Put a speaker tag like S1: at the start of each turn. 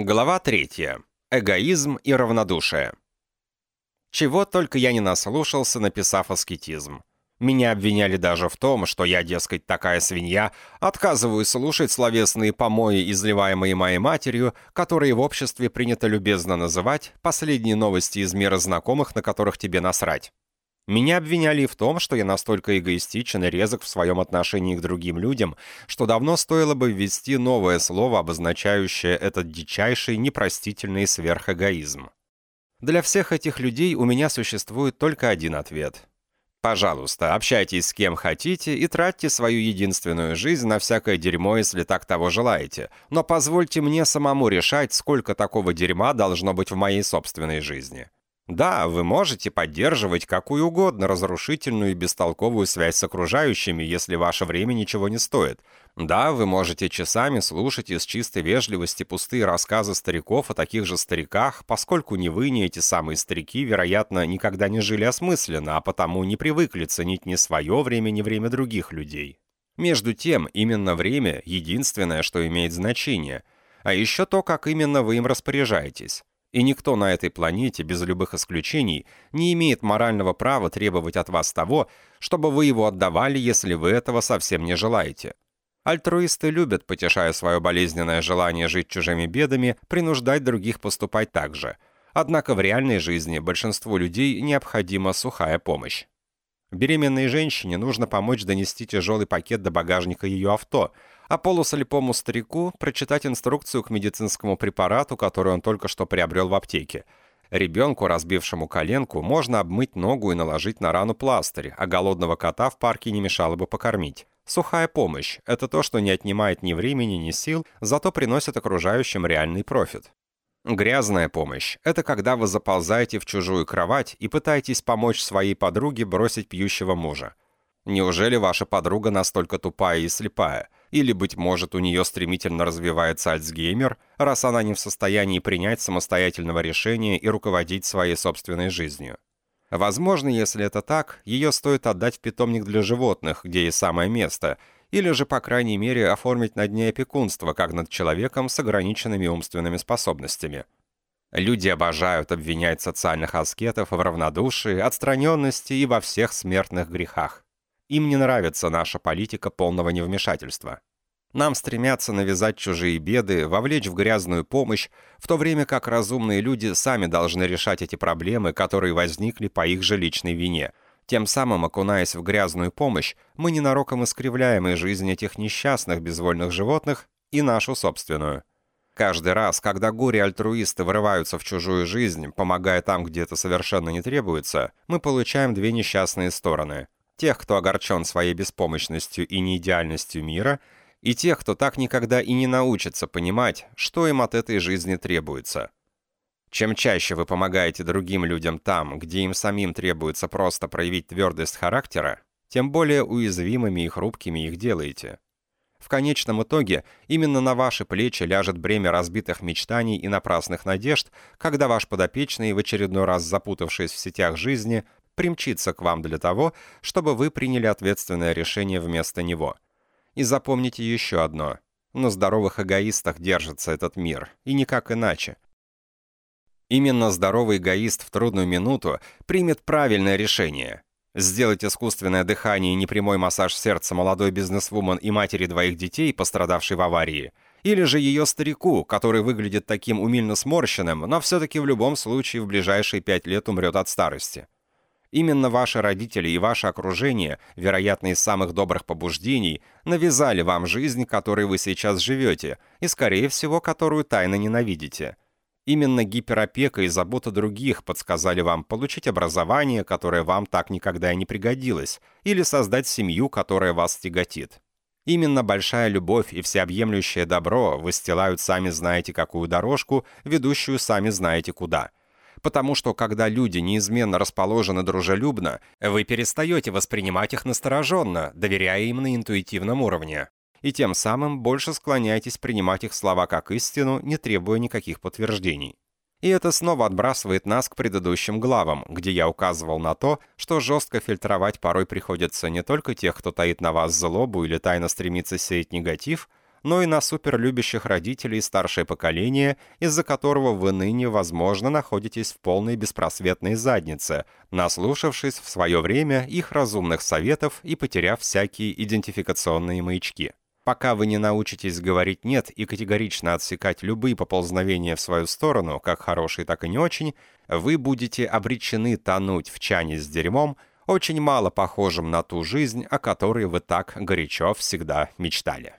S1: Глава 3. Эгоизм и равнодушие. Чего только я не наслушался, написав аскетизм. Меня обвиняли даже в том, что я, дескать, такая свинья, отказываюсь слушать словесные помои, изливаемые моей матерью, которые в обществе принято любезно называть «последние новости из мира знакомых, на которых тебе насрать». Меня обвиняли в том, что я настолько эгоистичен и резок в своем отношении к другим людям, что давно стоило бы ввести новое слово, обозначающее этот дичайший, непростительный сверхэгоизм. Для всех этих людей у меня существует только один ответ. Пожалуйста, общайтесь с кем хотите и тратьте свою единственную жизнь на всякое дерьмо, если так того желаете, но позвольте мне самому решать, сколько такого дерьма должно быть в моей собственной жизни. Да, вы можете поддерживать какую угодно разрушительную и бестолковую связь с окружающими, если ваше время ничего не стоит. Да, вы можете часами слушать из чистой вежливости пустые рассказы стариков о таких же стариках, поскольку ни вы, ни эти самые старики, вероятно, никогда не жили осмысленно, а потому не привыкли ценить ни свое время, ни время других людей. Между тем, именно время — единственное, что имеет значение, а еще то, как именно вы им распоряжаетесь. И никто на этой планете, без любых исключений, не имеет морального права требовать от вас того, чтобы вы его отдавали, если вы этого совсем не желаете. Альтруисты любят, потешая свое болезненное желание жить чужими бедами, принуждать других поступать так же. Однако в реальной жизни большинству людей необходима сухая помощь. Беременной женщине нужно помочь донести тяжелый пакет до багажника ее авто, а полуслепому старику прочитать инструкцию к медицинскому препарату, который он только что приобрел в аптеке. Ребенку, разбившему коленку, можно обмыть ногу и наложить на рану пластырь, а голодного кота в парке не мешало бы покормить. Сухая помощь – это то, что не отнимает ни времени, ни сил, зато приносит окружающим реальный профит. Грязная помощь – это когда вы заползаете в чужую кровать и пытаетесь помочь своей подруге бросить пьющего мужа. Неужели ваша подруга настолько тупая и слепая? Или, быть может, у нее стремительно развивается Альцгеймер, раз она не в состоянии принять самостоятельного решения и руководить своей собственной жизнью? Возможно, если это так, ее стоит отдать в питомник для животных, где и самое место – или же, по крайней мере, оформить над ней опекунство, как над человеком с ограниченными умственными способностями. Люди обожают обвинять социальных аскетов в равнодушии, отстраненности и во всех смертных грехах. Им не нравится наша политика полного невмешательства. Нам стремятся навязать чужие беды, вовлечь в грязную помощь, в то время как разумные люди сами должны решать эти проблемы, которые возникли по их же личной вине – тем самым, окунаясь в грязную помощь, мы ненароком искривляем и жизнь этих несчастных безвольных животных, и нашу собственную. Каждый раз, когда горе-альтруисты вырываются в чужую жизнь, помогая там, где это совершенно не требуется, мы получаем две несчастные стороны. Тех, кто огорчен своей беспомощностью и неидеальностью мира, и тех, кто так никогда и не научится понимать, что им от этой жизни требуется – чем чаще вы помогаете другим людям там, где им самим требуется просто проявить твердость характера, тем более уязвимыми и хрупкими их делаете. В конечном итоге именно на ваши плечи ляжет бремя разбитых мечтаний и напрасных надежд, когда ваш подопечный, в очередной раз запутавшись в сетях жизни, примчится к вам для того, чтобы вы приняли ответственное решение вместо него. И запомните еще одно. На здоровых эгоистах держится этот мир, и никак иначе. Именно здоровый эгоист в трудную минуту примет правильное решение. Сделать искусственное дыхание и непрямой массаж сердца молодой бизнесвумен и матери двоих детей, пострадавшей в аварии, или же ее старику, который выглядит таким умильно сморщенным, но все-таки в любом случае в ближайшие пять лет умрет от старости. Именно ваши родители и ваше окружение, вероятно, из самых добрых побуждений, навязали вам жизнь, которой вы сейчас живете, и, скорее всего, которую тайно ненавидите – Именно гиперопека и забота других подсказали вам получить образование, которое вам так никогда и не пригодилось, или создать семью, которая вас тяготит. Именно большая любовь и всеобъемлющее добро выстилают сами знаете какую дорожку, ведущую сами знаете куда. Потому что когда люди неизменно расположены дружелюбно, вы перестаете воспринимать их настороженно, доверяя им на интуитивном уровне и тем самым больше склоняетесь принимать их слова как истину, не требуя никаких подтверждений. И это снова отбрасывает нас к предыдущим главам, где я указывал на то, что жестко фильтровать порой приходится не только тех, кто таит на вас злобу или тайно стремится сеять негатив, но и на суперлюбящих родителей старшее поколение, из-за которого вы ныне, возможно, находитесь в полной беспросветной заднице, наслушавшись в свое время их разумных советов и потеряв всякие идентификационные маячки. Пока вы не научитесь говорить «нет» и категорично отсекать любые поползновения в свою сторону, как хорошие, так и не очень, вы будете обречены тонуть в чане с дерьмом, очень мало похожим на ту жизнь, о которой вы так горячо всегда мечтали.